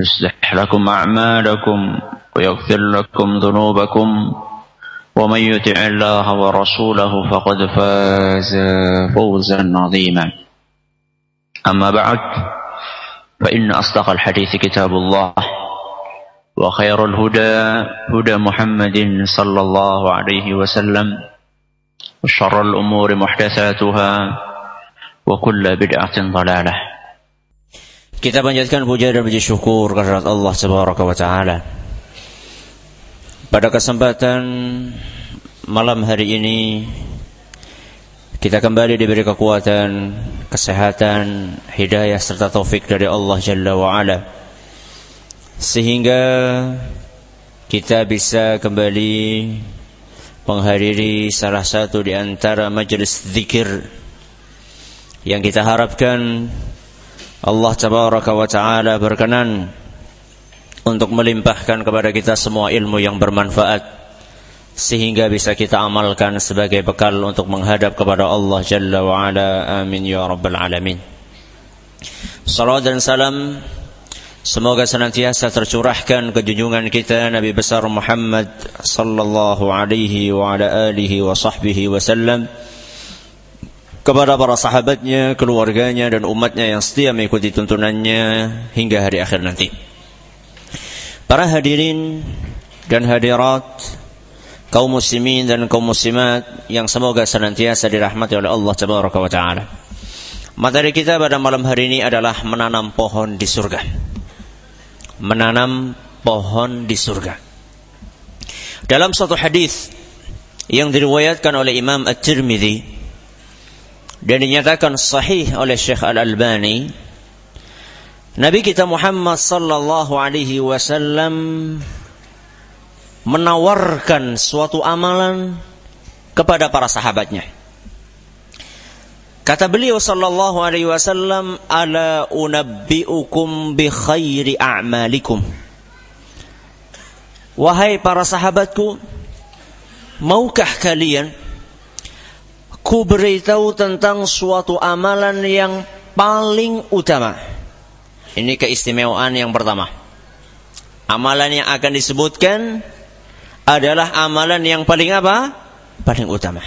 يصلح لكم أعمالكم ويغفر لكم ذنوبكم ومن يطع الله ورسوله فقد فاز فوزا عظيما. أما بعد فإن أصدق الحديث كتاب الله وخير الهدى هدى محمد صلى الله عليه وسلم وشر الأمور محدثاتها وكل بدعة ضلالة. Kita panjatkan puja dan puji syukur kehadirat Allah Subhanahu wa taala. Pada kesempatan malam hari ini kita kembali diberi kekuatan, kesehatan, hidayah serta taufik dari Allah Jalla wa ala. Sehingga kita bisa kembali menghadiri salah satu di antara majelis zikir yang kita harapkan Allah tabaraka wa taala berkenan untuk melimpahkan kepada kita semua ilmu yang bermanfaat sehingga bisa kita amalkan sebagai bekal untuk menghadap kepada Allah Jalla wa ala. Amin ya rabbal alamin. Salam dan salam semoga senantiasa tercurahkan ke junjungan kita Nabi besar Muhammad sallallahu alaihi wa ala alihi wa sahbihi wasallam kepada para sahabatnya, keluarganya dan umatnya yang setia mengikuti tuntunannya hingga hari akhir nanti. Para hadirin dan hadirat kaum muslimin dan kaum muslimat yang semoga senantiasa dirahmati oleh Allah Tabaraka wa taala. Materi kita pada malam hari ini adalah menanam pohon di surga. Menanam pohon di surga. Dalam satu hadis yang diriwayatkan oleh Imam At-Tirmidzi dan dinyatakan sahih oleh Syekh Al-Albani Nabi kita Muhammad sallallahu alaihi wasallam menawarkan suatu amalan kepada para sahabatnya. Kata beliau sallallahu alaihi wasallam ala unabbiukum bi khairi a'malikum. Wahai para sahabatku maukah kalian ku beritahu tentang suatu amalan yang paling utama. Ini keistimewaan yang pertama. Amalan yang akan disebutkan adalah amalan yang paling apa? Paling utama.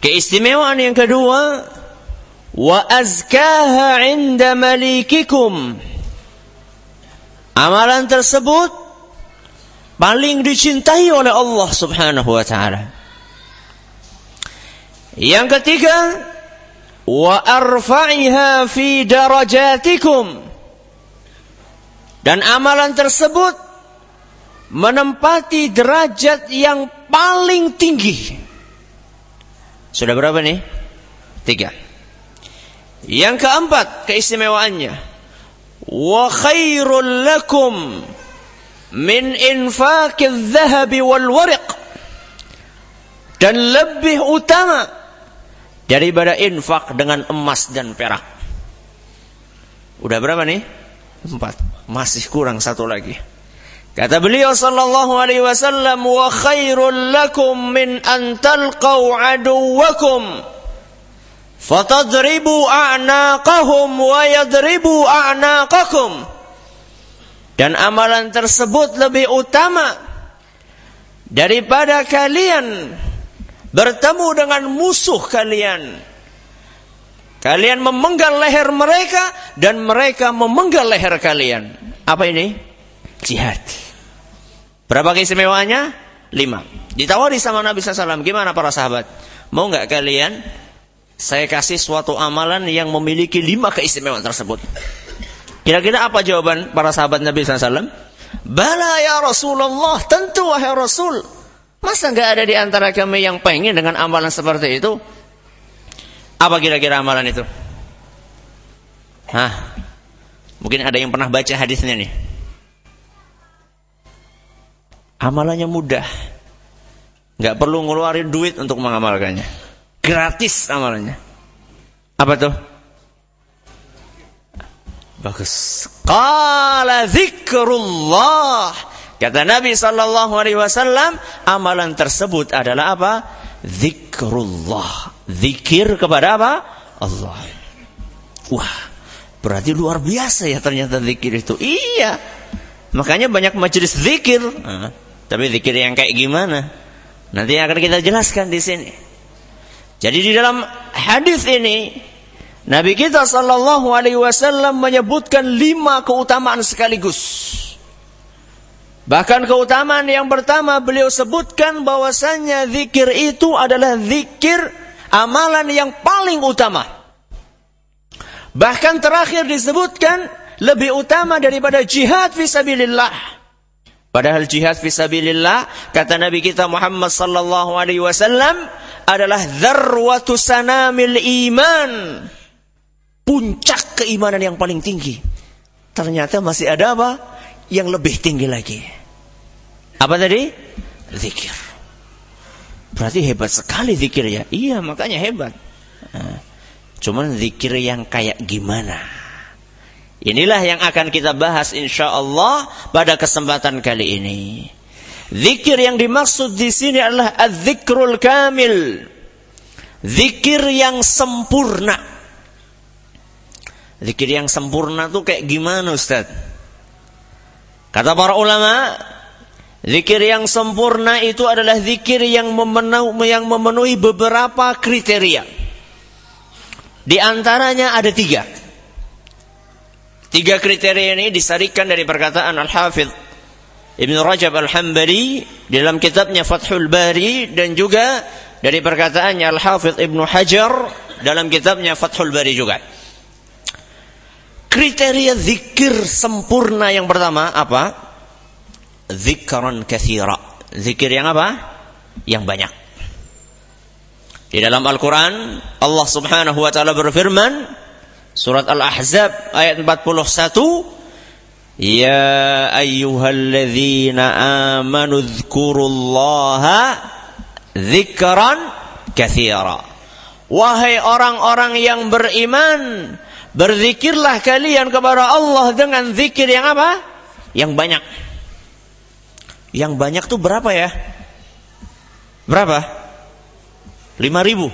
Keistimewaan yang kedua, wa azkaha 'inda malikikum. Amalan tersebut paling dicintai oleh Allah Subhanahu wa taala. Yang ketiga, wa arfa'iha fi darajatikum. Dan amalan tersebut menempati derajat yang paling tinggi. Sudah berapa nih? Tiga. Yang keempat keistimewaannya. Wa khairul lakum min infaqiz zahabi wal wariq. Dan lebih utama daripada infak dengan emas dan perak. Udah berapa nih? Empat. Masih kurang satu lagi. Kata beliau sallallahu alaihi wasallam wa khairul lakum min an talqau aduwakum fatadribu a'naqahum wa yadribu a'naqakum dan amalan tersebut lebih utama daripada kalian bertemu dengan musuh kalian kalian memenggal leher mereka dan mereka memenggal leher kalian apa ini jihad Berapa keistimewaannya? Lima. Ditawari sama Nabi SAW. Gimana para sahabat? Mau nggak kalian? Saya kasih suatu amalan yang memiliki lima keistimewaan tersebut. Kira-kira apa jawaban para sahabat Nabi SAW? Bala ya Rasulullah. Tentu wahai Rasul. Masa nggak ada di antara kami yang pengen dengan amalan seperti itu? Apa kira-kira amalan itu? Hah? Mungkin ada yang pernah baca hadisnya nih. Amalannya mudah. Nggak perlu ngeluarin duit untuk mengamalkannya. Gratis amalannya. Apa tuh? Bagus. Qala zikrullah. Kata Nabi sallallahu alaihi wasallam, amalan tersebut adalah apa? Zikrullah. Zikir kepada apa? Allah. Wah, berarti luar biasa ya ternyata zikir itu. Iya. Makanya banyak majelis zikir. Tapi zikir yang kayak gimana? Nanti akan kita jelaskan di sini. Jadi di dalam hadis ini Nabi kita Shallallahu Alaihi Wasallam menyebutkan lima keutamaan sekaligus. Bahkan keutamaan yang pertama beliau sebutkan bahwasannya zikir itu adalah zikir amalan yang paling utama. Bahkan terakhir disebutkan lebih utama daripada jihad fisabilillah. Padahal jihad fisabilillah kata Nabi kita Muhammad sallallahu alaihi wasallam adalah dzarwatu sanamil iman. Puncak keimanan yang paling tinggi. Ternyata masih ada apa? Yang lebih tinggi lagi. Apa tadi? Zikir. Berarti hebat sekali zikir ya. Iya, makanya hebat. Nah, cuman zikir yang kayak gimana? Inilah yang akan kita bahas insya Allah pada kesempatan kali ini. Zikir yang dimaksud di sini adalah az-zikrul kamil. Zikir yang sempurna. Zikir yang sempurna tuh kayak gimana Ustaz? Kata para ulama, zikir yang sempurna itu adalah zikir yang memenuhi, beberapa kriteria. Di antaranya ada tiga. Tiga kriteria ini disarikan dari perkataan Al-Hafidh Ibn Rajab Al-Hambali dalam kitabnya Fathul Bari dan juga dari perkataannya Al-Hafidh Ibn Hajar dalam kitabnya Fathul Bari juga. Kriteria zikir sempurna yang pertama apa? Zikran kathira. Zikir yang apa? Yang banyak. Di dalam Al-Quran Allah subhanahu wa ta'ala berfirman Surat Al-Ahzab ayat 41 Ya ayyuhalladzina amanu dzkurullaha dzikran katsira Wahai orang-orang yang beriman berzikirlah kalian kepada Allah dengan zikir yang apa? Yang banyak. Yang banyak tuh berapa ya? Berapa? Lima ribu.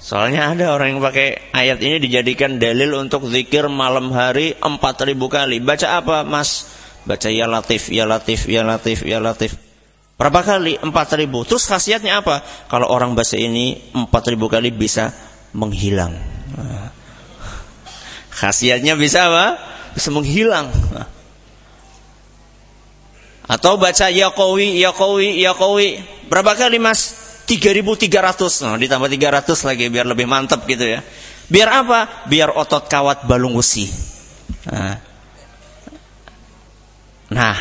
Soalnya ada orang yang pakai ayat ini dijadikan dalil untuk zikir malam hari 4000 kali. Baca apa, Mas? Baca ya latif, ya latif, ya latif, ya latif. Berapa kali? 4000. Terus khasiatnya apa? Kalau orang baca ini 4000 kali bisa menghilang. Khasiatnya bisa apa? Bisa menghilang. Atau baca ya qawi, ya qawi, ya. Berapa kali, Mas? 3300 nah, ditambah 300 lagi biar lebih mantap gitu ya biar apa biar otot kawat balung besi nah. nah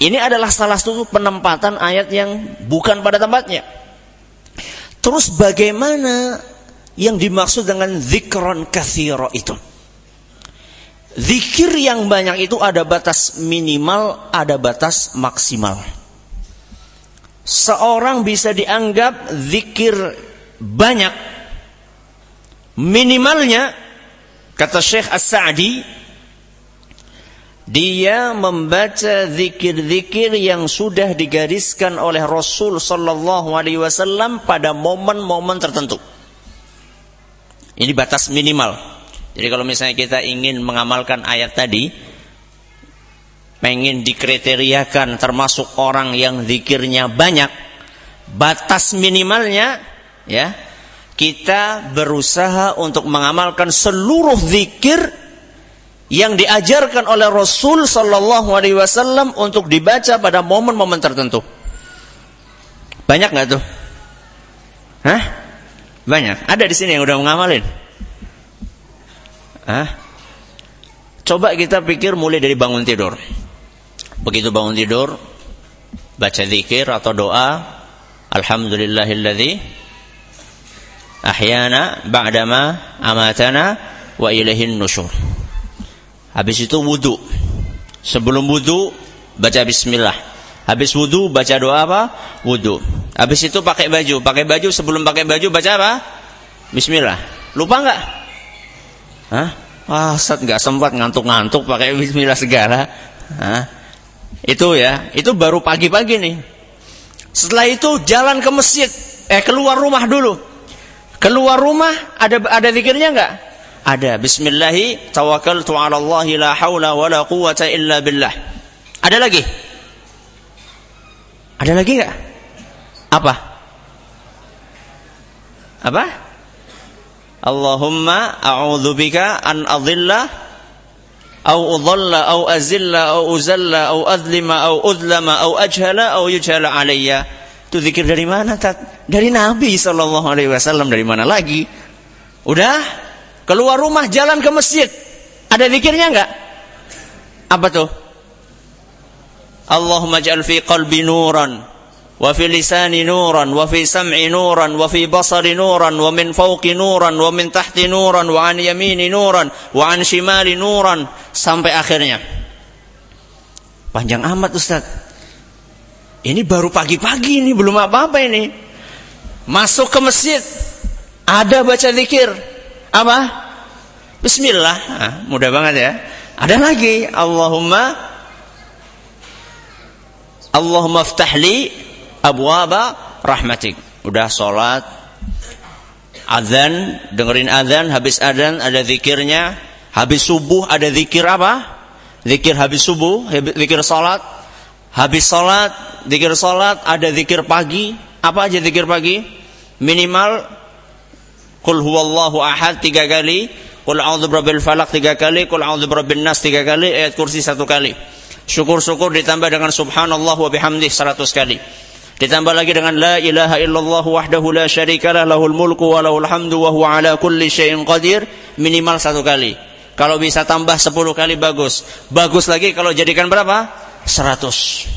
ini adalah salah satu penempatan ayat yang bukan pada tempatnya terus bagaimana yang dimaksud dengan zikron kathiro itu Zikir yang banyak itu ada batas minimal, ada batas maksimal seorang bisa dianggap zikir banyak minimalnya kata Syekh As-Sa'di dia membaca zikir-zikir yang sudah digariskan oleh Rasul sallallahu alaihi wasallam pada momen-momen tertentu. Ini batas minimal. Jadi kalau misalnya kita ingin mengamalkan ayat tadi, pengen dikriteriakan termasuk orang yang zikirnya banyak, batas minimalnya ya, kita berusaha untuk mengamalkan seluruh zikir yang diajarkan oleh Rasul Sallallahu Alaihi Wasallam untuk dibaca pada momen-momen tertentu. Banyak nggak tuh? Hah? Banyak. Ada di sini yang udah mengamalin. Hah? Coba kita pikir mulai dari bangun tidur. Begitu bangun tidur, baca zikir atau doa, Alhamdulillahilladzi ahyana ba'dama amatana wa ilaihin nusyur. Habis itu wudhu. Sebelum wudhu, baca bismillah. Habis wudhu, baca doa apa? Wudhu. Habis itu pakai baju. Pakai baju, sebelum pakai baju, baca apa? Bismillah. Lupa nggak? Hah? Wah, Ustaz nggak sempat ngantuk-ngantuk pakai bismillah segala. Hah? Itu ya, itu baru pagi-pagi nih. Setelah itu jalan ke masjid, eh keluar rumah dulu. Keluar rumah ada ada zikirnya nggak? Ada. Bismillahi tawakkaltu 'ala Allah la haula wa la illa billah. Ada lagi? Ada lagi enggak? Apa? Apa? Allahumma a'udzubika an adhilla au udhalla au azilla au uzalla au adlima au udlama au ajhala au yujhala alayya. Itu zikir dari mana? Dari Nabi sallallahu dari mana lagi? Udah? Keluar rumah jalan ke masjid. Ada zikirnya enggak? Apa tuh? Allahumma ja'al fi qalbi nuran nuran wa fi basari nuran wa min fawqi nuran wa min tahti nuran wa an yamini nuran wa an shimali nuran sampai akhirnya. Panjang amat Ustaz. Ini baru pagi-pagi ini belum apa-apa ini. Masuk ke masjid ada baca zikir apa? Bismillah. Nah, mudah banget ya. Ada lagi. Allahumma Allahumma ftahli abwaba rahmatik. Udah sholat. Azan. Dengerin azan. Habis azan ada zikirnya. Habis subuh ada zikir apa? Zikir habis subuh. Zikir sholat. Habis sholat. Zikir sholat. Ada zikir pagi. Apa aja zikir pagi? Minimal Qul huwallahu ahad tiga kali. Qul a'udzu birabbil falaq tiga kali. Qul a'udzu birabbin nas tiga kali. Ayat kursi satu kali. Syukur-syukur ditambah dengan subhanallah wa bihamdih seratus kali. Ditambah lagi dengan la ilaha illallah wahdahu la syarikalah lahul mulku wa lahul hamdu wa huwa ala kulli syai'in qadir minimal satu kali. Kalau bisa tambah sepuluh kali bagus. Bagus lagi kalau jadikan berapa? Seratus.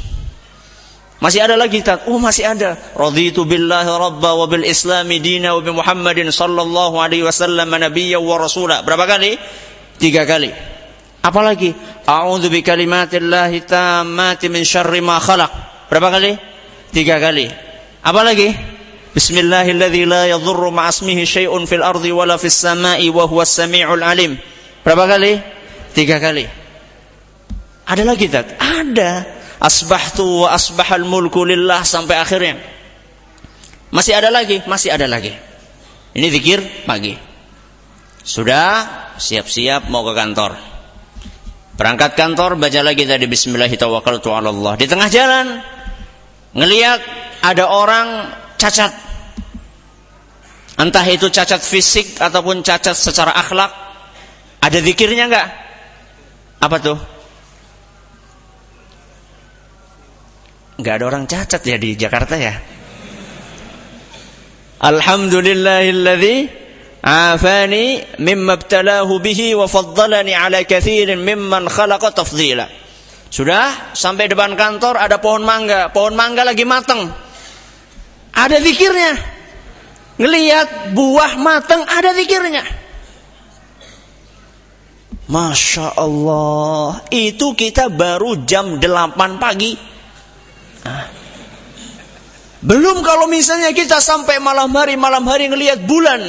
Masih ada lagi tak? Oh masih ada. Raditu billahi rabba wa bil islami dina wa bi Muhammadin sallallahu alaihi wasallam nabiyya wa rasula. Berapa kali? Tiga kali. Apa lagi? A'udzu bi kalimatillahi tammati min syarri ma khalaq. Berapa kali? Tiga kali. Apa lagi? Bismillahilladzi la yadhurru ma'asmihi syai'un fil ardi wala fis sama'i wa huwas samiul alim. Berapa kali? Tiga kali. Ada lagi tak? Ada asbahtu wa asbahal mulku lillah sampai akhirnya. Masih ada lagi, masih ada lagi. Ini zikir pagi. Sudah siap-siap mau ke kantor. Berangkat kantor baca lagi tadi bismillahirrahmanirrahim. Di tengah jalan ngelihat ada orang cacat. Entah itu cacat fisik ataupun cacat secara akhlak. Ada zikirnya enggak? Apa tuh? nggak ada orang cacat ya di Jakarta ya. Alhamdulillahilladzi afani mimma ibtalahu bihi wa faddalani ala kathirin mimman khalaqa tafdila. Sudah sampai depan kantor ada pohon mangga, pohon mangga lagi matang. Ada zikirnya. Ngelihat buah matang ada zikirnya. Masya Allah Itu kita baru jam 8 pagi belum kalau misalnya kita sampai malam hari, malam hari ngelihat bulan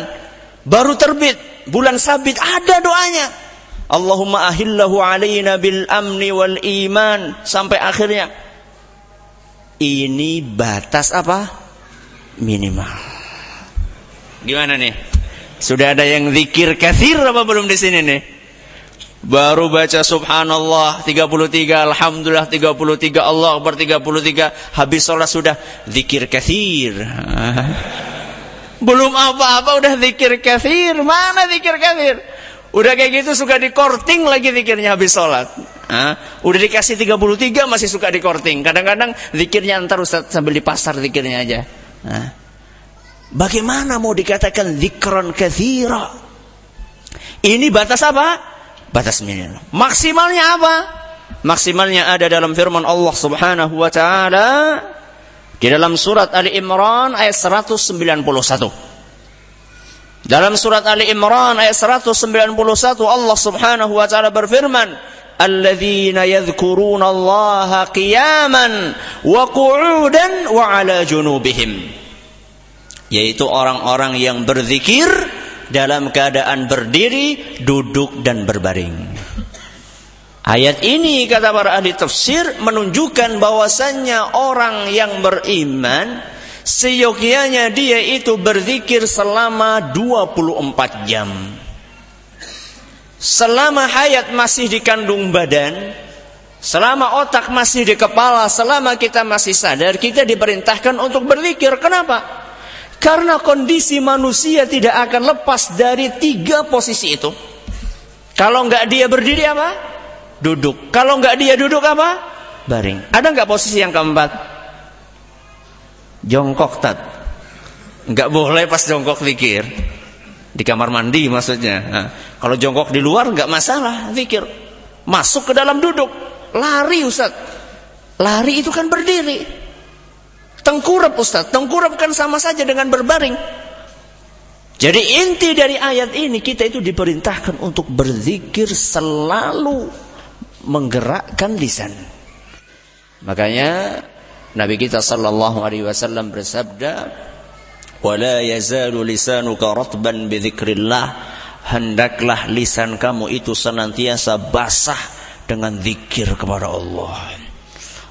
baru terbit, bulan sabit, ada doanya. Allahumma ahillahu alaina bil amni wal iman sampai akhirnya. Ini batas apa? Minimal. Gimana nih? Sudah ada yang zikir kathir apa belum di sini nih? Baru baca subhanallah 33, alhamdulillah 33, Allah akbar 33, habis sholat sudah zikir kathir. Belum apa-apa udah zikir kathir. Mana zikir kathir? Udah kayak gitu suka dikorting lagi zikirnya habis sholat. Hah? Udah dikasih 33 masih suka dikorting. Kadang-kadang zikirnya antar Ustaz sambil di pasar zikirnya aja. Hah? Bagaimana mau dikatakan zikron kathira? Ini batas apa? Batas minimal. Maksimalnya apa? Maksimalnya ada dalam firman Allah Subhanahu wa taala di dalam surat Ali Imran ayat 191. Dalam surat Ali Imran ayat 191 Allah Subhanahu wa taala berfirman, "Alladzina yadhkuruna Allah qiyaman wa qu'udan wa 'ala junubihim." Yaitu orang-orang yang berzikir dalam keadaan berdiri, duduk dan berbaring. Ayat ini kata para ahli tafsir menunjukkan bahwasannya orang yang beriman seyogianya dia itu berzikir selama 24 jam. Selama hayat masih di kandung badan, selama otak masih di kepala, selama kita masih sadar, kita diperintahkan untuk berzikir. Kenapa? Karena kondisi manusia tidak akan lepas dari tiga posisi itu. Kalau nggak dia berdiri apa? duduk. Kalau nggak dia duduk apa? Baring. Ada nggak posisi yang keempat? Jongkok tat. Nggak boleh pas jongkok zikir. Di kamar mandi maksudnya. Nah, kalau jongkok di luar nggak masalah zikir. Masuk ke dalam duduk. Lari Ustaz. Lari itu kan berdiri. Tengkurap Ustaz. Tengkurap kan sama saja dengan berbaring. Jadi inti dari ayat ini kita itu diperintahkan untuk berzikir selalu menggerakkan lisan. Makanya Nabi kita sallallahu alaihi wasallam bersabda, "Wala yazalu lisanuka ratban bi dzikrillah." Hendaklah lisan kamu itu senantiasa basah dengan zikir kepada Allah.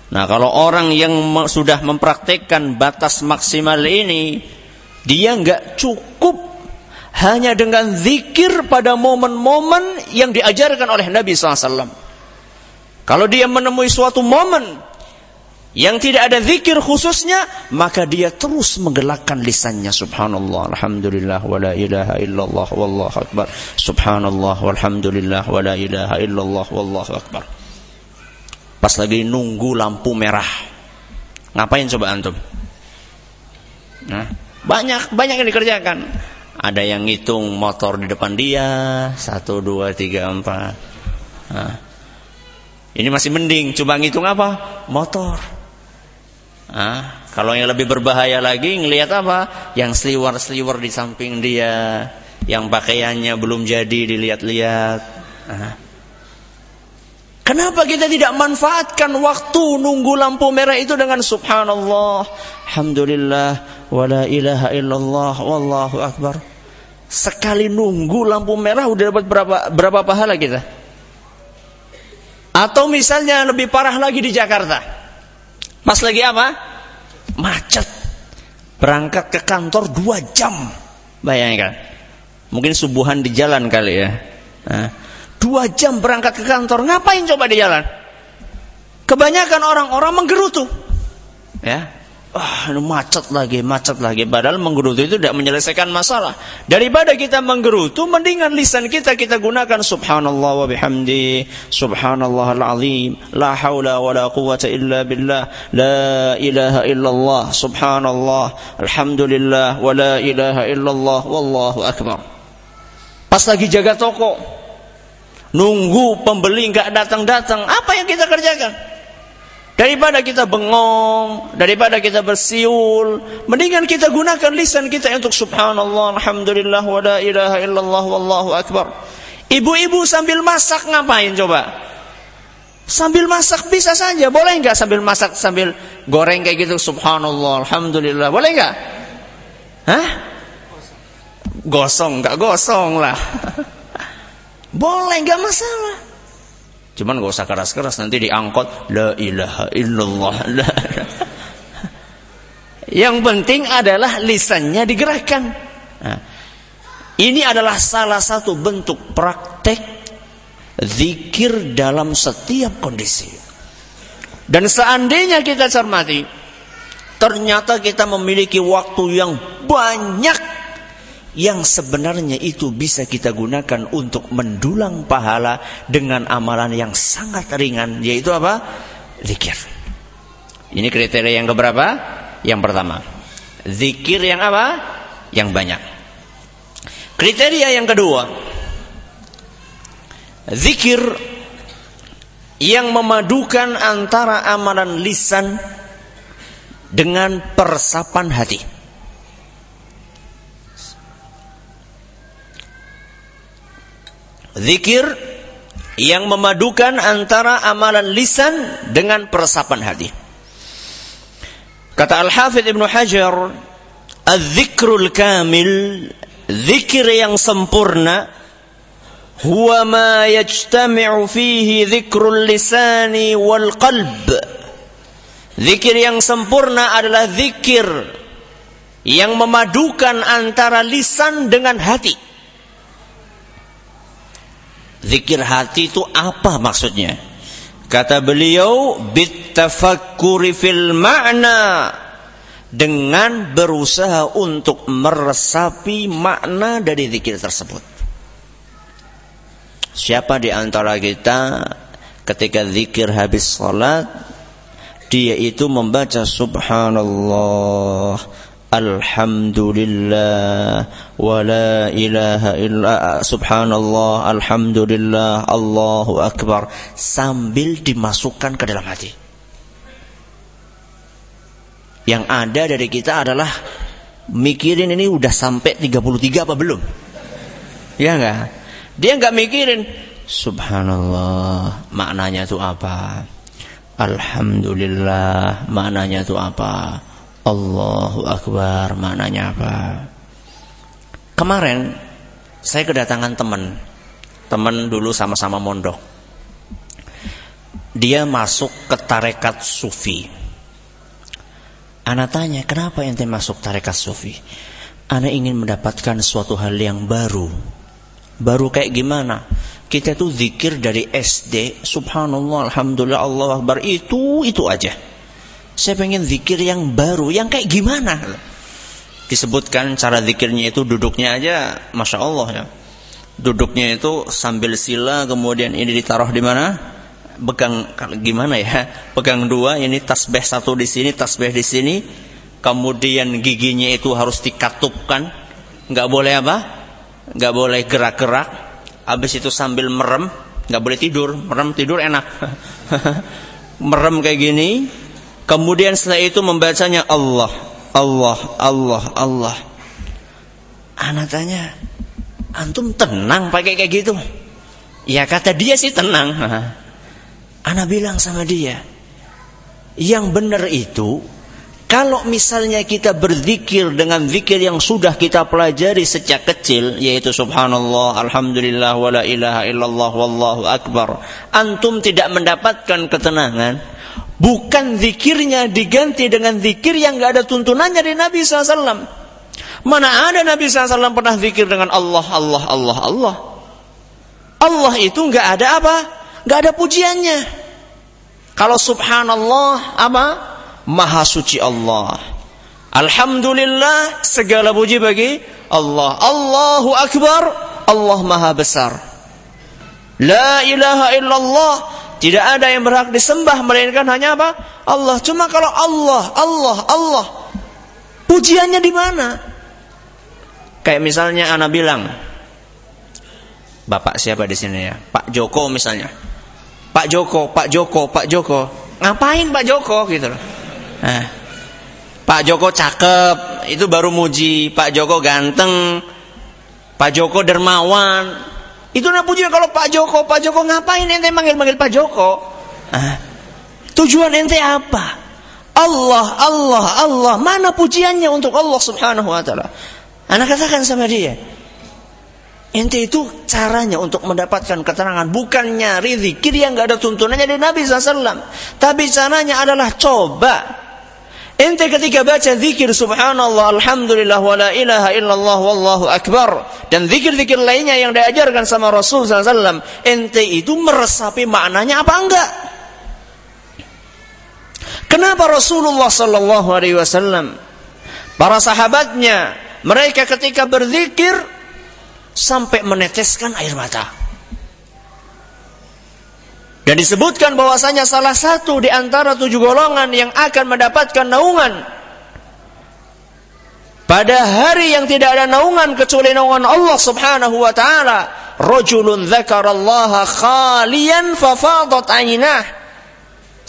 Nah, kalau orang yang sudah mempraktekkan batas maksimal ini, dia nggak cukup hanya dengan zikir pada momen-momen yang diajarkan oleh Nabi SAW. Kalau dia menemui suatu momen yang tidak ada zikir khususnya, maka dia terus menggelakkan lisannya. Subhanallah, alhamdulillah, wa la ilaha illallah, wallahu akbar. Subhanallah, walhamdulillah, wa la ilaha illallah, wallahu akbar. Pas lagi nunggu lampu merah. Ngapain coba antum? Nah, banyak banyak yang dikerjakan. Ada yang ngitung motor di depan dia, satu, dua, tiga, empat. Nah, ini masih mending, cuma ngitung apa? Motor. Ah, kalau yang lebih berbahaya lagi ngelihat apa? Yang seliwer-seliwer di samping dia, yang pakaiannya belum jadi dilihat-lihat. Ah. Kenapa kita tidak manfaatkan waktu nunggu lampu merah itu dengan subhanallah, alhamdulillah, wala ilaha illallah, wallahu akbar. Sekali nunggu lampu merah udah dapat berapa berapa pahala kita? Atau misalnya lebih parah lagi di Jakarta. Pas lagi apa? Macet. Berangkat ke kantor dua jam. Bayangkan. Mungkin subuhan di jalan kali ya. Dua jam berangkat ke kantor. Ngapain coba di jalan? Kebanyakan orang-orang menggerutu. Ya, ah macet lagi, macet lagi. Padahal menggerutu itu tidak menyelesaikan masalah. Daripada kita menggerutu, mendingan lisan kita kita gunakan subhanallah wa bihamdi, subhanallah al-azim, la haula wa la quwata illa billah, la ilaha illallah, subhanallah, alhamdulillah, wa la ilaha illallah, wallahu akbar. Pas lagi jaga toko, nunggu pembeli nggak datang-datang, apa yang kita kerjakan? Daripada kita bengong, daripada kita bersiul, mendingan kita gunakan lisan kita untuk subhanallah, alhamdulillah, wa la ilaha illallah, wallahu akbar. Ibu-ibu sambil masak ngapain coba? Sambil masak bisa saja, boleh nggak sambil masak sambil goreng kayak gitu subhanallah, alhamdulillah, boleh nggak? Hah? Gosong, nggak gosong lah. Boleh, nggak masalah. Cuman gak usah keras-keras nanti diangkut la ilaha illallah. La. Yang penting adalah lisannya digerakkan. Nah, ini adalah salah satu bentuk praktek zikir dalam setiap kondisi. Dan seandainya kita cermati, ternyata kita memiliki waktu yang banyak yang sebenarnya itu bisa kita gunakan untuk mendulang pahala dengan amalan yang sangat ringan yaitu apa? Zikir. Ini kriteria yang keberapa? Yang pertama. Zikir yang apa? Yang banyak. Kriteria yang kedua. Zikir yang memadukan antara amalan lisan dengan persapan hati. Zikir yang memadukan antara amalan lisan dengan peresapan hati. Kata Al-Hafidh Ibn Hajar, "Az-zikrul kamil, zikir yang sempurna, huwa ma yajtami'u fihi zikrul lisani wal qalb." Zikir yang sempurna adalah zikir yang memadukan antara lisan dengan hati. Zikir hati itu apa maksudnya? Kata beliau, bitafakkuri fil ma'na dengan berusaha untuk meresapi makna dari zikir tersebut. Siapa di antara kita ketika zikir habis salat dia itu membaca subhanallah Alhamdulillah wa la ilaha illa subhanallah alhamdulillah Allahu akbar sambil dimasukkan ke dalam hati. Yang ada dari kita adalah mikirin ini udah sampai 33 apa belum? Ya enggak? Dia enggak mikirin subhanallah maknanya itu apa? Alhamdulillah maknanya itu apa? Allahu Akbar maknanya apa? Kemarin saya kedatangan teman, teman dulu sama-sama mondok. Dia masuk ke tarekat sufi. Ana tanya, kenapa ente masuk tarekat sufi? Ana ingin mendapatkan suatu hal yang baru. Baru kayak gimana? Kita tuh zikir dari SD, subhanallah, alhamdulillah, Allah Akbar, itu, itu aja. Saya pengen zikir yang baru, yang kayak gimana? Disebutkan cara zikirnya itu duduknya aja, masya Allah ya. Duduknya itu sambil sila, kemudian ini ditaruh di mana? Pegang gimana ya? Pegang dua, ini tasbih satu di sini, tasbih di sini. Kemudian giginya itu harus dikatupkan, nggak boleh apa? Nggak boleh gerak-gerak. Habis itu sambil merem, nggak boleh tidur. Merem tidur enak. merem kayak gini, Kemudian setelah itu membacanya Allah, Allah, Allah, Allah. Anak tanya, antum tenang pakai kayak gitu? Ya kata dia sih tenang. Anak bilang sama dia, yang benar itu kalau misalnya kita berzikir dengan zikir yang sudah kita pelajari sejak kecil yaitu subhanallah, alhamdulillah wala ilaha illallah wallahu akbar, antum tidak mendapatkan ketenangan, Bukan zikirnya diganti dengan zikir yang gak ada tuntunannya dari Nabi SAW. Mana ada Nabi SAW pernah zikir dengan Allah, Allah, Allah, Allah. Allah itu gak ada apa? Gak ada pujiannya. Kalau subhanallah apa? Maha suci Allah. Alhamdulillah segala puji bagi Allah. Allahu Akbar. Allah maha besar. La ilaha illallah tidak ada yang berhak disembah melainkan hanya apa? Allah. Cuma kalau Allah, Allah, Allah. Pujiannya di mana? Kayak misalnya anak bilang, Bapak siapa di sini ya? Pak Joko misalnya. Pak Joko, Pak Joko, Pak Joko. Ngapain Pak Joko gitu loh. Nah, Pak Joko cakep, itu baru muji. Pak Joko ganteng. Pak Joko dermawan. Itu nak puji kalau Pak Joko, Pak Joko ngapain ente manggil-manggil Pak Joko? Tujuan ente apa? Allah, Allah, Allah. Mana pujiannya untuk Allah Subhanahu wa taala? Anak katakan sama dia. Ente itu caranya untuk mendapatkan keterangan bukan nyari zikir yang gak ada tuntunannya dari Nabi SAW. Tapi caranya adalah coba. Ente ketika baca zikir subhanallah, alhamdulillah, wa la ilaha illallah, wallahu akbar. Dan zikir-zikir lainnya yang diajarkan sama Rasul SAW. Ente itu meresapi maknanya apa enggak? Kenapa Rasulullah Sallallahu Alaihi Wasallam, para sahabatnya, mereka ketika berzikir sampai meneteskan air mata. Dan disebutkan bahwasanya salah satu di antara tujuh golongan yang akan mendapatkan naungan pada hari yang tidak ada naungan kecuali naungan Allah Subhanahu wa taala, rajulun dzakarallaha khalian fafadat aynah.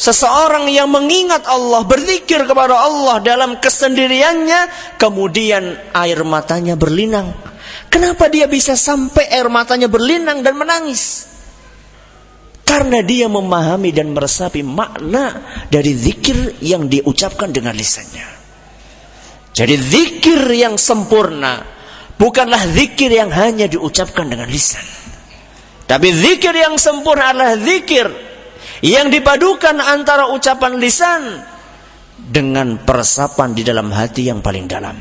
Seseorang yang mengingat Allah, berzikir kepada Allah dalam kesendiriannya, kemudian air matanya berlinang. Kenapa dia bisa sampai air matanya berlinang dan menangis? Karena dia memahami dan meresapi makna dari zikir yang diucapkan dengan lisannya. Jadi zikir yang sempurna bukanlah zikir yang hanya diucapkan dengan lisan. Tapi zikir yang sempurna adalah zikir yang dipadukan antara ucapan lisan dengan peresapan di dalam hati yang paling dalam.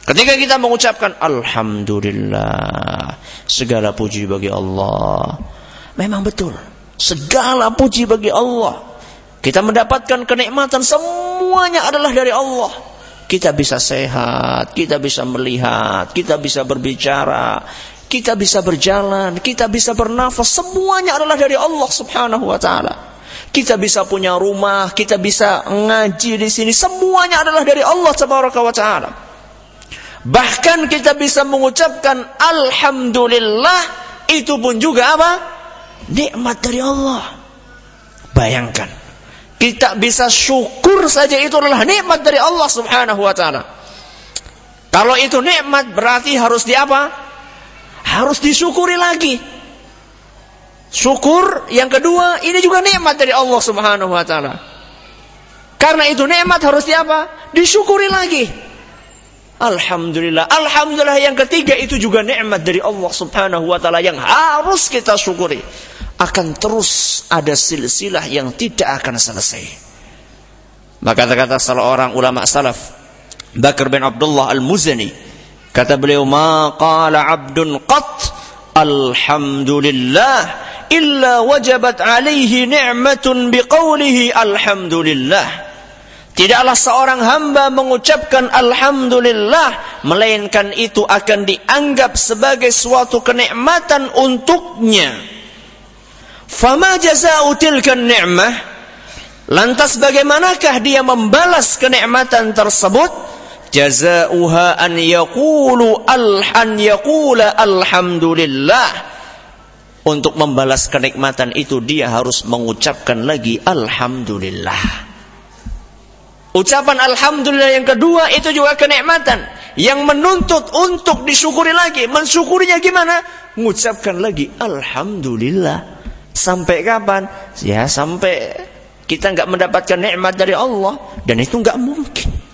Ketika kita mengucapkan Alhamdulillah Segala puji bagi Allah Memang betul Segala puji bagi Allah Kita mendapatkan kenikmatan Semuanya adalah dari Allah Kita bisa sehat Kita bisa melihat Kita bisa berbicara Kita bisa berjalan Kita bisa bernafas Semuanya adalah dari Allah subhanahu wa ta'ala kita bisa punya rumah, kita bisa ngaji di sini, semuanya adalah dari Allah Subhanahu wa taala. Bahkan kita bisa mengucapkan Alhamdulillah itu pun juga apa? Nikmat dari Allah. Bayangkan. Kita bisa syukur saja itu adalah nikmat dari Allah subhanahu wa ta'ala. Kalau itu nikmat berarti harus di apa? Harus disyukuri lagi. Syukur yang kedua ini juga nikmat dari Allah subhanahu wa ta'ala. Karena itu nikmat harus di apa? Disyukuri lagi. Alhamdulillah. Alhamdulillah yang ketiga itu juga nikmat dari Allah Subhanahu wa taala yang harus kita syukuri. Akan terus ada silsilah yang tidak akan selesai. Maka kata-kata salah orang ulama salaf Bakar bin Abdullah Al-Muzani kata beliau ma qala 'abdun qat alhamdulillah illa wajabat alaihi ni'matun biqaulihi alhamdulillah Tidaklah seorang hamba mengucapkan Alhamdulillah Melainkan itu akan dianggap sebagai suatu kenikmatan untuknya Fama jaza'u tilkan ni'mah Lantas bagaimanakah dia membalas kenikmatan tersebut Jaza'uha an alhan yaqula alhamdulillah Untuk membalas kenikmatan itu dia harus mengucapkan lagi Alhamdulillah Ucapan Alhamdulillah yang kedua itu juga kenikmatan. Yang menuntut untuk disyukuri lagi. Mensyukurinya gimana? Mengucapkan lagi Alhamdulillah. Sampai kapan? Ya sampai kita nggak mendapatkan nikmat dari Allah. Dan itu nggak mungkin.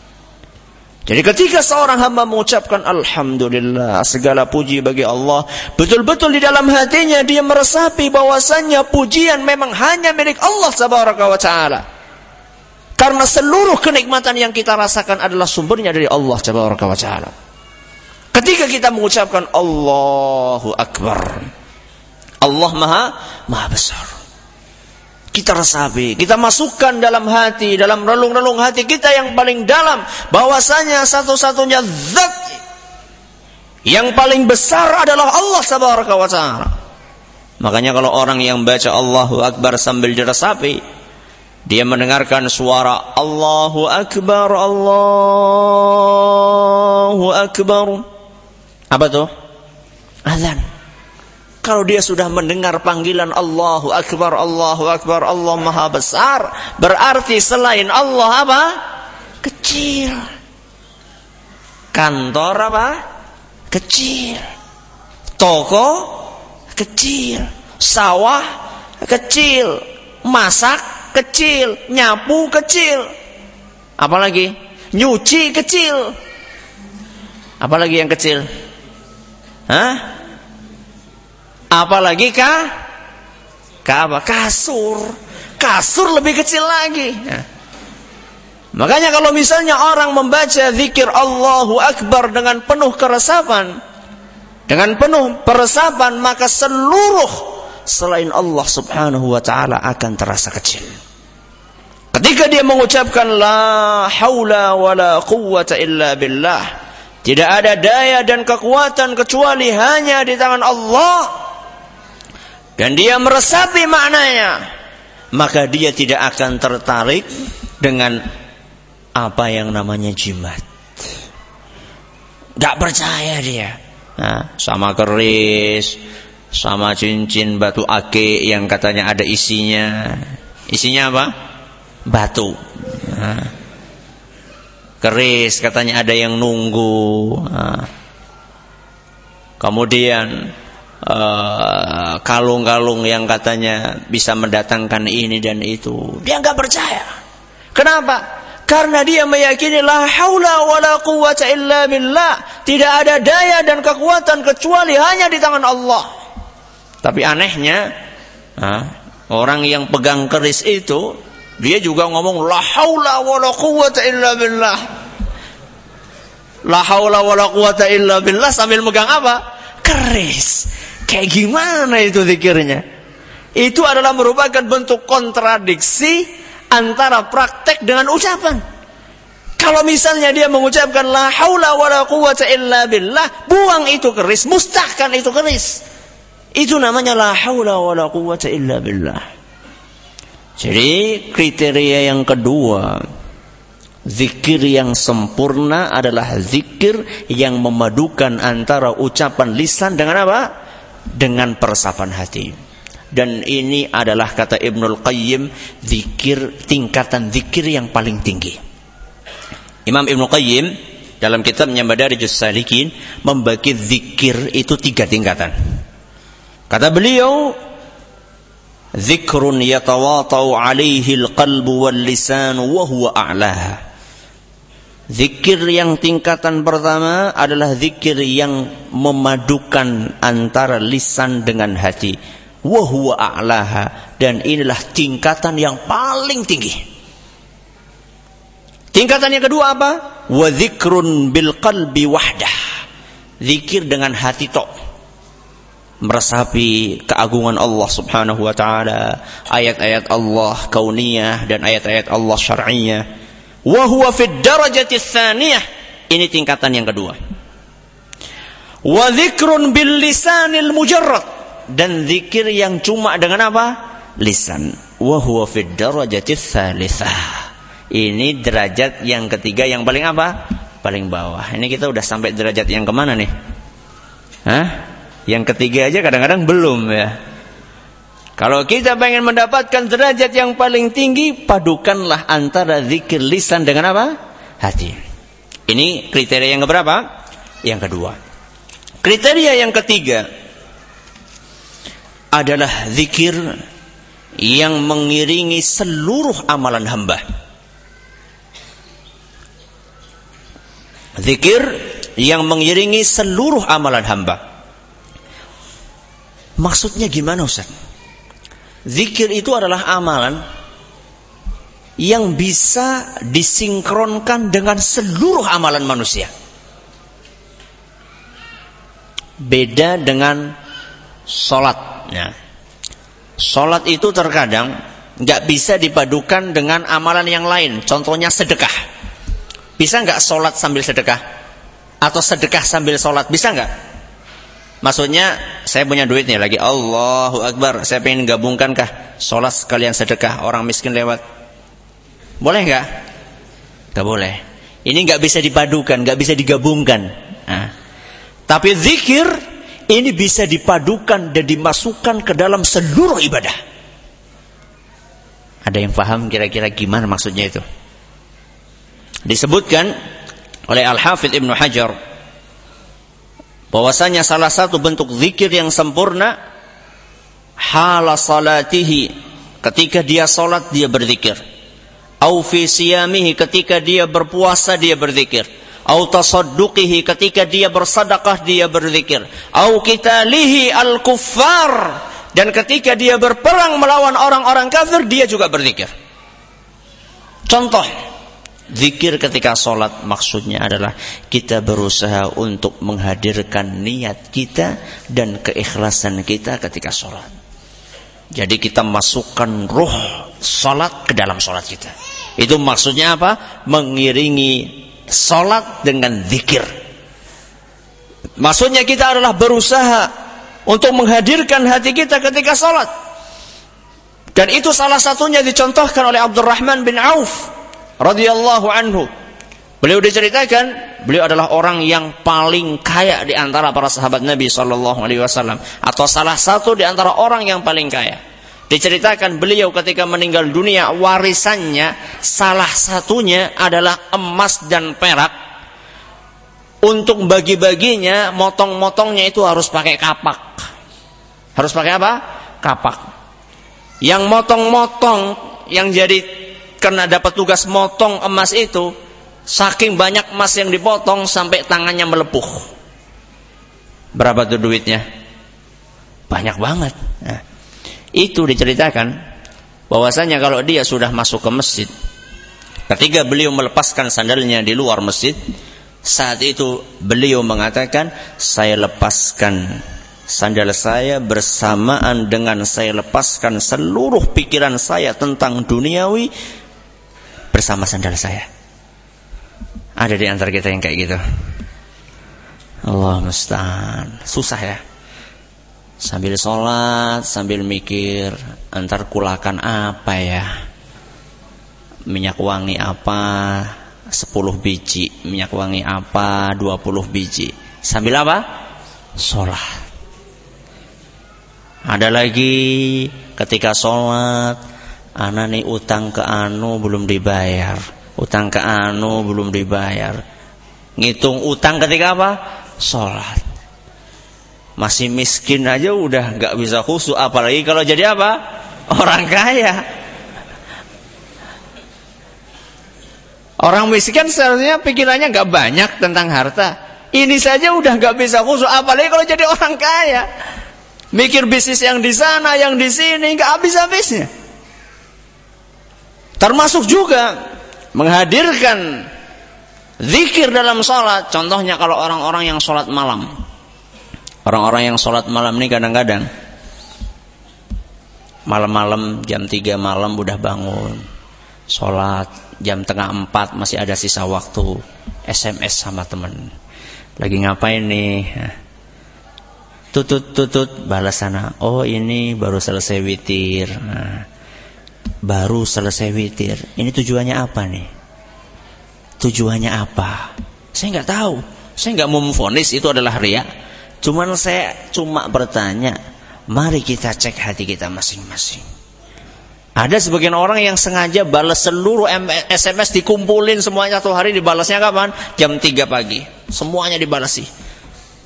Jadi ketika seorang hamba mengucapkan Alhamdulillah segala puji bagi Allah betul-betul di dalam hatinya dia meresapi bahwasannya pujian memang hanya milik Allah wa taala. Karena seluruh kenikmatan yang kita rasakan adalah sumbernya dari Allah wa. Ketika kita mengucapkan Allahu Akbar. Allah Maha Maha besar. Kita resapi, kita masukkan dalam hati, dalam relung-relung hati kita yang paling dalam bahwasanya satu-satunya zat yang paling besar adalah Allah Subhanahu wa taala. Makanya kalau orang yang baca Allahu Akbar sambil diresapi, dia mendengarkan suara Allahu Akbar, Allahu Akbar. Apa tuh? Azan. Kalau dia sudah mendengar panggilan Allahu Akbar, Allahu Akbar, Allah Maha Besar, berarti selain Allah apa? Kecil. Kantor apa? Kecil. Toko kecil. Sawah kecil. Masak kecil, nyapu kecil. Apalagi nyuci kecil. Apalagi yang kecil? Hah? Apalagi kah? Ka'bah kasur. Kasur lebih kecil lagi. Ya. Makanya kalau misalnya orang membaca zikir Allahu Akbar dengan penuh keresapan, dengan penuh peresapan, maka seluruh selain Allah Subhanahu wa taala akan terasa kecil. Ketika dia mengucapkan la haula wala quwwata illa billah, tidak ada daya dan kekuatan kecuali hanya di tangan Allah. Dan dia meresapi maknanya, maka dia tidak akan tertarik dengan apa yang namanya jimat. Gak percaya dia. Nah, sama keris, sama cincin batu ake yang katanya ada isinya. Isinya apa? Batu. Nah, keris katanya ada yang nunggu. Nah, kemudian kalung-kalung uh, yang katanya bisa mendatangkan ini dan itu. Dia nggak percaya. Kenapa? Karena dia meyakini la haula wala quwwata illa billah. Tidak ada daya dan kekuatan kecuali hanya di tangan Allah. Tapi anehnya, orang yang pegang keris itu, dia juga ngomong la haula wala quwwata illa billah. La haula wala illa billah sambil megang apa? Keris. Kayak gimana itu zikirnya? Itu adalah merupakan bentuk kontradiksi antara praktek dengan ucapan. Kalau misalnya dia mengucapkan la haula wala quwata illa billah, buang itu keris, mustahkan itu keris. Itu namanya la haula wala quwata illa billah. Jadi kriteria yang kedua, zikir yang sempurna adalah zikir yang memadukan antara ucapan lisan dengan apa? Dengan persapan hati. Dan ini adalah kata Ibnul Qayyim zikir tingkatan zikir yang paling tinggi. Imam Ibnul Qayyim dalam kitabnya Madarijus Salikin membagi zikir itu tiga tingkatan. Kata beliau, zikrun yatawatau alaihi al-qalbu wal lisan wa huwa a'laha. Zikir yang tingkatan pertama adalah zikir yang memadukan antara lisan dengan hati wa a'laha dan inilah tingkatan yang paling tinggi. Tingkatan yang kedua apa? Wa dzikrun bil qalbi wahdah. Zikir dengan hati tok. Meresapi keagungan Allah Subhanahu wa taala, ayat-ayat Allah kauniyah dan ayat-ayat Allah syar'iyyah. Wa huwa fid darajati tsaniyah. Ini tingkatan yang kedua. Wa dzikrun bil lisanil mujarrad dan zikir yang cuma dengan apa? Lisan. Wa huwa fid darajati Ini derajat yang ketiga yang paling apa? Paling bawah. Ini kita udah sampai derajat yang ke mana nih? Hah? Yang ketiga aja kadang-kadang belum ya. Kalau kita pengen mendapatkan derajat yang paling tinggi, padukanlah antara zikir lisan dengan apa? Hati. Ini kriteria yang keberapa? Yang kedua. Kriteria yang ketiga, adalah zikir yang mengiringi seluruh amalan hamba. Zikir yang mengiringi seluruh amalan hamba. Maksudnya gimana Ustaz? Zikir itu adalah amalan yang bisa disinkronkan dengan seluruh amalan manusia. Beda dengan solat Ya. Sholat itu terkadang nggak bisa dipadukan dengan amalan yang lain. Contohnya sedekah. Bisa nggak sholat sambil sedekah? Atau sedekah sambil sholat? Bisa nggak? Maksudnya saya punya duit nih lagi Allahu Akbar. Saya pengen gabungkan kah sholat sekalian sedekah orang miskin lewat. Boleh nggak? Gak boleh. Ini nggak bisa dipadukan, nggak bisa digabungkan. Nah. Tapi zikir ini bisa dipadukan dan dimasukkan ke dalam seluruh ibadah. Ada yang paham kira-kira gimana maksudnya itu? Disebutkan oleh Al-Hafidh Ibnu Hajar bahwasanya salah satu bentuk zikir yang sempurna hala salatihi ketika dia salat dia berzikir au fi siyamihi ketika dia berpuasa dia berzikir Au tasadduqihi ketika dia bersedekah dia berzikir. Au qitalihi al-kuffar dan ketika dia berperang melawan orang-orang kafir dia juga berzikir. Contoh Zikir ketika sholat maksudnya adalah kita berusaha untuk menghadirkan niat kita dan keikhlasan kita ketika sholat. Jadi kita masukkan ruh sholat ke dalam sholat kita. Itu maksudnya apa? Mengiringi sholat dengan zikir. Maksudnya kita adalah berusaha untuk menghadirkan hati kita ketika sholat. Dan itu salah satunya dicontohkan oleh Abdurrahman bin Auf radhiyallahu anhu. Beliau diceritakan, beliau adalah orang yang paling kaya di antara para sahabat Nabi sallallahu alaihi wasallam atau salah satu di antara orang yang paling kaya. Diceritakan beliau ketika meninggal dunia warisannya salah satunya adalah emas dan perak. Untuk bagi-baginya, motong-motongnya itu harus pakai kapak. Harus pakai apa? Kapak. Yang motong-motong yang jadi karena dapat tugas motong emas itu, saking banyak emas yang dipotong sampai tangannya melepuh. Berapa tuh duitnya? Banyak banget. Nah, itu diceritakan bahwasanya kalau dia sudah masuk ke masjid, ketika beliau melepaskan sandalnya di luar masjid, saat itu beliau mengatakan, saya lepaskan sandal saya bersamaan dengan saya lepaskan seluruh pikiran saya tentang duniawi bersama sandal saya. Ada di antara kita yang kayak gitu. Allah musta'an. Susah ya. Sambil sholat, sambil mikir, antar kulakan apa ya? Minyak wangi apa? 10 biji. Minyak wangi apa? 20 biji. Sambil apa? Sholat. Ada lagi ketika sholat Ana nih utang ke anu belum dibayar. Utang ke anu belum dibayar. Ngitung utang ketika apa? Sholat. Masih miskin aja udah nggak bisa khusyuk. Apalagi kalau jadi apa? Orang kaya. Orang miskin seharusnya pikirannya nggak banyak tentang harta. Ini saja udah nggak bisa khusyuk. Apalagi kalau jadi orang kaya. Mikir bisnis yang di sana, yang di sini, nggak habis-habisnya. Termasuk juga menghadirkan zikir dalam sholat. Contohnya kalau orang-orang yang sholat malam. Orang-orang yang sholat malam ini kadang-kadang malam-malam jam 3 malam udah bangun. Sholat jam tengah 4 masih ada sisa waktu. SMS sama temen. Lagi ngapain nih? Tutut tutut balas sana. Oh ini baru selesai witir. Nah, baru selesai witir. Ini tujuannya apa nih? Tujuannya apa? Saya nggak tahu. Saya nggak mau memfonis itu adalah ria. Cuman saya cuma bertanya, mari kita cek hati kita masing-masing. Ada sebagian orang yang sengaja balas seluruh SMS dikumpulin semuanya satu hari dibalasnya kapan? Jam 3 pagi. Semuanya dibalasi.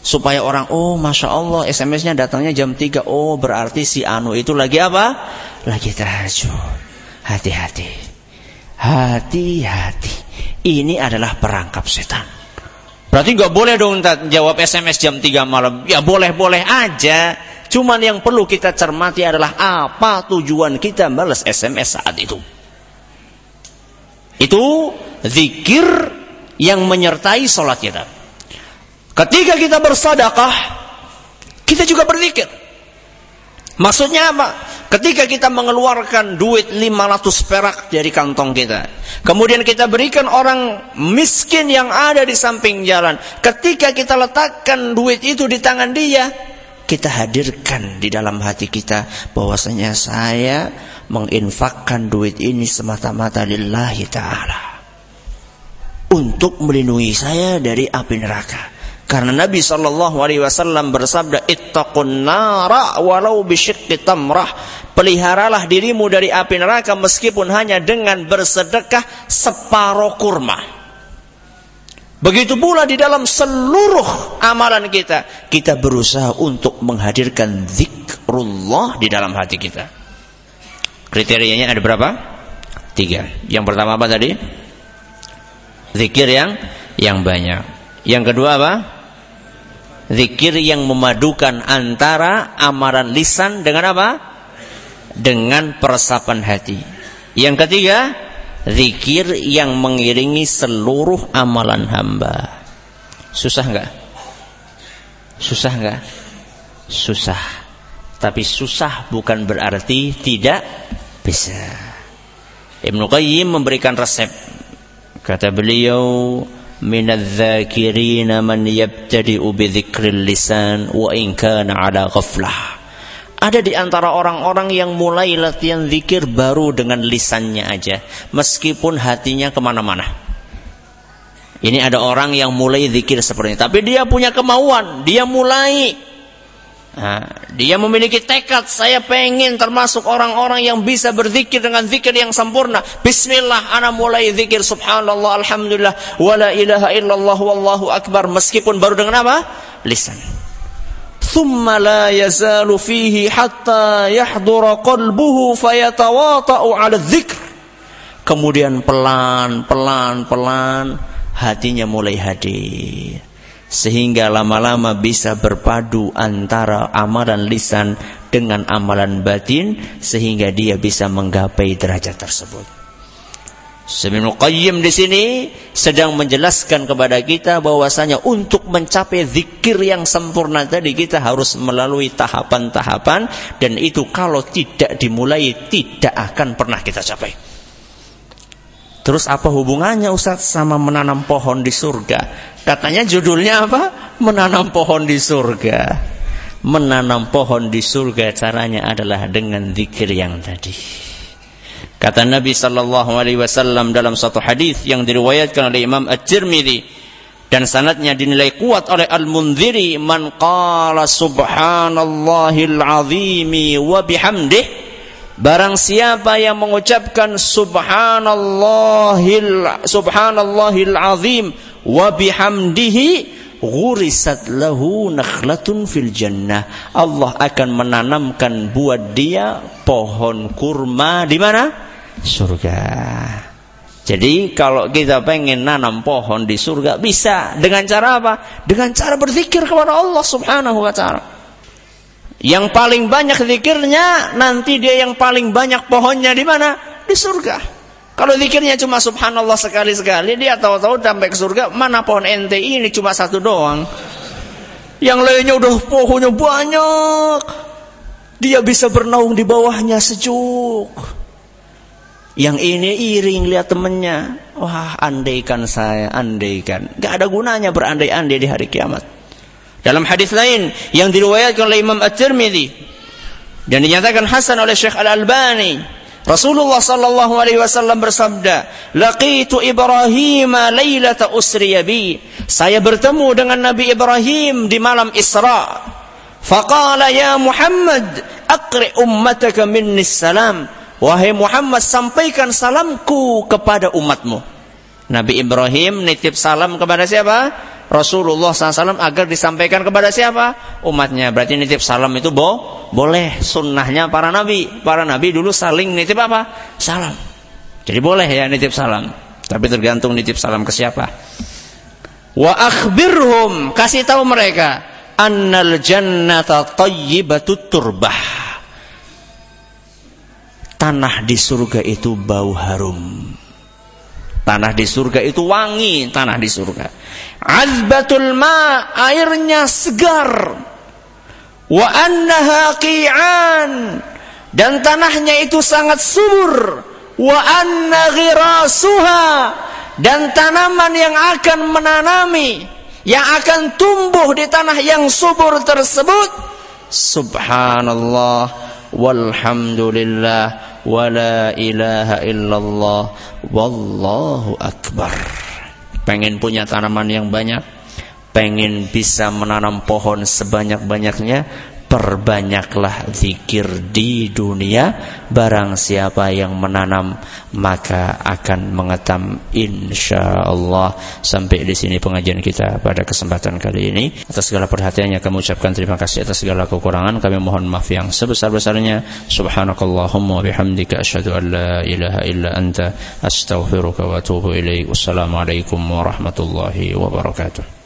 Supaya orang, oh Masya Allah SMS-nya datangnya jam 3. Oh berarti si Anu itu lagi apa? Lagi tahajud. Hati-hati. Hati-hati. Ini adalah perangkap setan. Berarti nggak boleh dong jawab SMS jam 3 malam. Ya boleh-boleh aja. Cuman yang perlu kita cermati adalah apa tujuan kita balas SMS saat itu. Itu zikir yang menyertai sholat kita. Ketika kita bersadaqah, kita juga berzikir. Maksudnya apa? Ketika kita mengeluarkan duit 500 perak dari kantong kita. Kemudian kita berikan orang miskin yang ada di samping jalan. Ketika kita letakkan duit itu di tangan dia. Kita hadirkan di dalam hati kita. bahwasanya saya menginfakkan duit ini semata-mata lillahi ta'ala. Untuk melindungi saya dari api neraka. Karena Nabi Shallallahu Alaihi Wasallam bersabda, "Ittaqun nara walau bisyiqqi tamrah." Peliharalah dirimu dari api neraka meskipun hanya dengan bersedekah separuh kurma. Begitu pula di dalam seluruh amalan kita, kita berusaha untuk menghadirkan zikrullah di dalam hati kita. Kriterianya ada berapa? Tiga. Yang pertama apa tadi? Zikir yang yang banyak. Yang kedua apa? Zikir yang memadukan antara amaran lisan dengan apa? Dengan peresapan hati. Yang ketiga, zikir yang mengiringi seluruh amalan hamba. Susah enggak? Susah enggak? Susah. Tapi susah bukan berarti tidak bisa. Ibnu Qayyim memberikan resep. Kata beliau, man yabtadi'u bi dzikril lisan wa in kana ala ghaflah. Ada di antara orang-orang yang mulai latihan zikir baru dengan lisannya aja, meskipun hatinya ke mana-mana. Ini ada orang yang mulai zikir seperti ini, tapi dia punya kemauan, dia mulai Nah, dia memiliki tekad saya pengen termasuk orang-orang yang bisa berzikir dengan zikir yang sempurna. Bismillah, ana mulai zikir subhanallah alhamdulillah wala ilaha illallah wallahu akbar meskipun baru dengan apa? Lisan. Thumma la yazalu fihi hatta yahdura qalbuhu fayatawata'u 'ala dzikr. Kemudian pelan, pelan, pelan hatinya mulai hadir sehingga lama-lama bisa berpadu antara amalan lisan dengan amalan batin sehingga dia bisa menggapai derajat tersebut. Ibnu Qayyim di sini sedang menjelaskan kepada kita bahwasanya untuk mencapai zikir yang sempurna tadi kita harus melalui tahapan-tahapan dan itu kalau tidak dimulai tidak akan pernah kita capai. Terus apa hubungannya Ustaz sama menanam pohon di surga? Katanya judulnya apa? Menanam pohon di surga. Menanam pohon di surga caranya adalah dengan zikir yang tadi. Kata Nabi sallallahu alaihi wasallam dalam satu hadis yang diriwayatkan oleh Imam At-Tirmizi dan sanadnya dinilai kuat oleh Al-Munziri man qala subhanallahil azimi wa bihamdih Barang siapa yang mengucapkan subhanallahil subhanallahil azim wa bihamdihi ghurisat lahu nakhlatun fil jannah. Allah akan menanamkan buat dia pohon kurma di mana? Surga. Jadi kalau kita pengen nanam pohon di surga bisa dengan cara apa? Dengan cara berzikir kepada Allah Subhanahu wa taala. Yang paling banyak zikirnya nanti dia yang paling banyak pohonnya di mana? Di surga. Kalau zikirnya cuma subhanallah sekali-sekali, dia tahu-tahu sampai ke surga, mana pohon ente ini cuma satu doang. Yang lainnya udah pohonnya banyak. Dia bisa bernaung di bawahnya sejuk. Yang ini iring lihat temennya. Wah, andaikan saya, andaikan. Gak ada gunanya berandai-andai di hari kiamat. Dalam hadis lain yang diriwayatkan oleh Imam At-Tirmidzi dan dinyatakan hasan oleh Syekh Al-Albani Rasulullah sallallahu alaihi wasallam bersabda, "Laqitu Ibrahim lailata usriya bi." Saya bertemu dengan Nabi Ibrahim di malam Isra. Faqala ya Muhammad, aqri ummataka minni salam. Wahai Muhammad, sampaikan salamku kepada umatmu. Nabi Ibrahim nitip salam kepada siapa? Rasulullah SAW agar disampaikan kepada siapa? Umatnya. Berarti nitip salam itu bo boleh. Sunnahnya para nabi. Para nabi dulu saling nitip apa? Salam. Jadi boleh ya nitip salam. Tapi tergantung nitip salam ke siapa. Wa akhbirhum. Kasih tahu mereka. Annal jannata tayyibatut turbah. Tanah di surga itu bau harum. Tanah di surga itu wangi, tanah di surga. Azbatul ma, airnya segar. Wa annaha qi'an. Dan tanahnya itu sangat subur. Wa anna ghirasuha. Dan tanaman yang akan menanami, yang akan tumbuh di tanah yang subur tersebut. Subhanallah walhamdulillah wala ilaha illallah. Wallahu akbar. Pengen punya tanaman yang banyak. Pengen bisa menanam pohon sebanyak-banyaknya perbanyaklah zikir di dunia. Barang siapa yang menanam maka akan mengetam insyaallah. Sampai di sini pengajian kita pada kesempatan kali ini. Atas segala perhatiannya kami ucapkan terima kasih atas segala kekurangan. Kami mohon maaf yang sebesar-besarnya. Subhanakallahumma bihamdika asyhadu an la ilaha illa anta astaghfiruka wa atubu alaikum warahmatullahi wabarakatuh